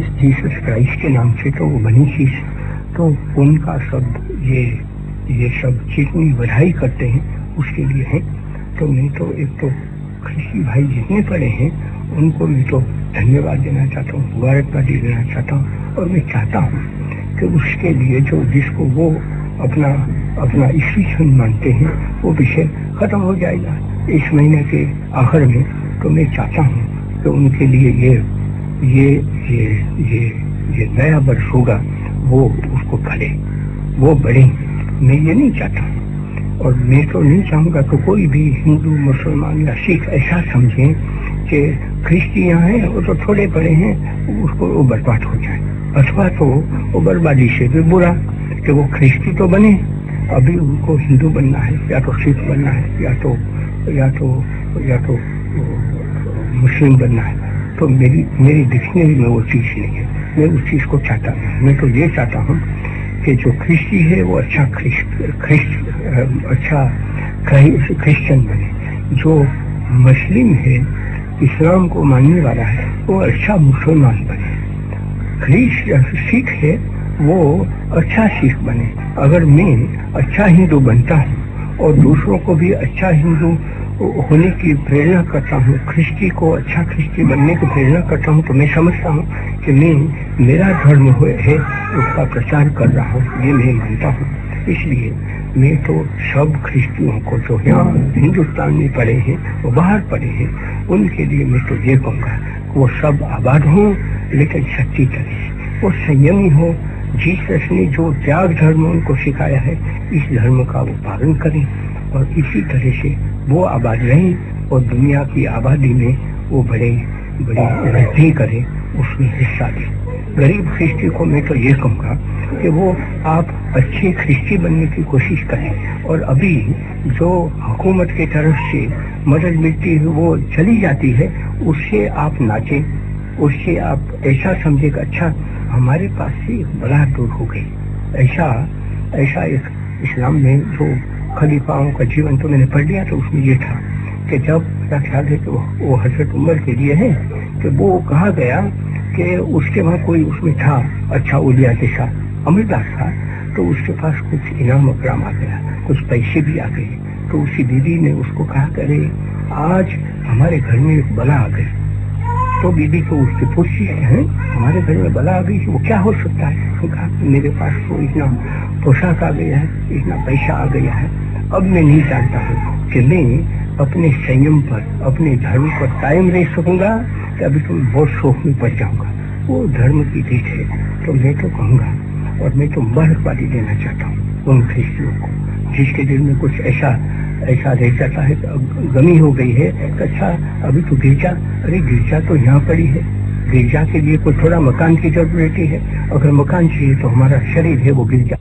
इस Jesus Christ के नाम से तो वो बनी चीज़ तो उनका सब ये ये सब जितनी बधाई करते हैं, उसके लिए है। तो मैं तो एक तो कृषि भाई जितने पड़े हैं, उनको मैं तो धन्यवाद देना चाहता हूँ, मुबारकबादी देना चाहता हूँ। और मैं चाहता हूँ कि उसके लिए जो जिसको वो अपना अपना ईश्वर मानते हैं, वो विषय खत्म हो जाएगा। इस महीने के आखिर में तो मैं चाहता हूँ कि उनके लिए ये ये ये ये ये नया वर्ष होगा, वो उसको फले वो बढ़े। मैं ये नहीं चाहता। और मैं तो नहीं चाहूँगा कि कोई भी हिंदू, मुसलमान या सिख ऐसा समझे कि ख्रिस्ती है, वो तो थोड़े बड़े हैं, उसको वो बर्बाद हो जाए। अथवा तो वो बर्बादी से भी बुरा कि वो ख्रिस्ती तो बने, अभी उनको हिंदू बनना है, या तो सिख बनना है, या तो या तो या तो मुस्लिम बनना है। तो मेरी मेरी डिक्शनरी में वो चीज़ नहीं है। मैं उस चीज़ को चाहता हूँ। मैं तो ये चाहता हूँ कि जो ख्रिस्ती है, वो अच्छा ख्रिस्ट अच्छा क्रिश्चियन बने। जो मुस्लिम है, इस्लाम को मानने वाला है, वो अच्छा मुसलमान बने। ख्रिस्ट सिख है, वो अच्छा सिख बने। अगर मैं अच्छा हिंदू बनता हूँ और दूसरों को भी अच्छा हिंदू होने की प्रेरणा करता हूँ। ख्रिस्ती को अच्छा ख्रिस्ती बनने की प्रेरणा करता हूँ तो मैं समझता हूँ कि मैं मेरा धर्म है उसका प्रचार कर रहा हूँ, ये मैं मानता हूँ। इसलिए मैं तो सब ख्रिस्तियों को जो यहाँ हिंदुस्तान में पड़े हैं वो बाहर पड़े हैं, उनके लिए मैं तो ये कहूँगा वो सब आबाद हों, लेकिन सच्ची तरह वो संयमी हो। जीसस ने जो त्याग धर्म उनको सिखाया है, इस धर्म का वो पालन करें और इसी तरह से वो आबाद रहे और दुनिया की आबादी में वो बड़े, बड़ी वृद्धि करे, उसमें हिस्सा दे। गरीब ख्रिस्ती को मैं तो ये कहूँगा कि वो आप अच्छे ख्रिस्ती बनने की कोशिश करें और अभी जो हुकूमत की तरफ़ से मदद मिलती है, वो चली जाती है, उससे आप नाचें, उससे आप ऐसा समझे अच्छा हमारे पास से बड़ा दूर हो गई। ऐसा ऐसा एक इस्लाम में जो खलीफाओं का जीवन तो मैंने पढ़ लिया तो उसमें ये था कि जब मेरा ख्याल है कि वो, हज़रत उम्र के लिए है कि वो कहा गया कि उसके वहाँ कोई उसमें था अच्छा उलिया के साथ अमरदास था तो उसके पास कुछ इनाम अकराम आ गया कुछ पैसे भी आ गए। तो उसी दीदी ने उसको कहा करे आज हमारे घर में एक बला आ गई। तो बीबी को उससे पूछी, है? हमारे घर में बला आ गई वो क्या हो सकता है? कहा, मेरे पास तो इतना पोशाक आ गया है, इतना पैसा आ गया है। अब मैं नहीं जानता हूँ कि मैं अपने संयम पर, अपने धर्म पर कायम रह सकूँगा कि अभी तो बहुत शोक में पड़ जाऊँगा। वो धर्म की रीत है तो मैं तो कहूँगा, और मैं तो मुबारकबादी देना चाहता हूँ उन ख्रिस्तियों को, जिसके दिल में कुछ ऐसा ऐसा रह जाता है गमी हो गई है। तो अच्छा अभी तो गिरजा, अरे गिरजा तो यहाँ पड़ी है। गिरजा के लिए कोई थोड़ा मकान की ज़रूरत है। अगर मकान चाहिए तो हमारा शरीर है, वो गिरजा।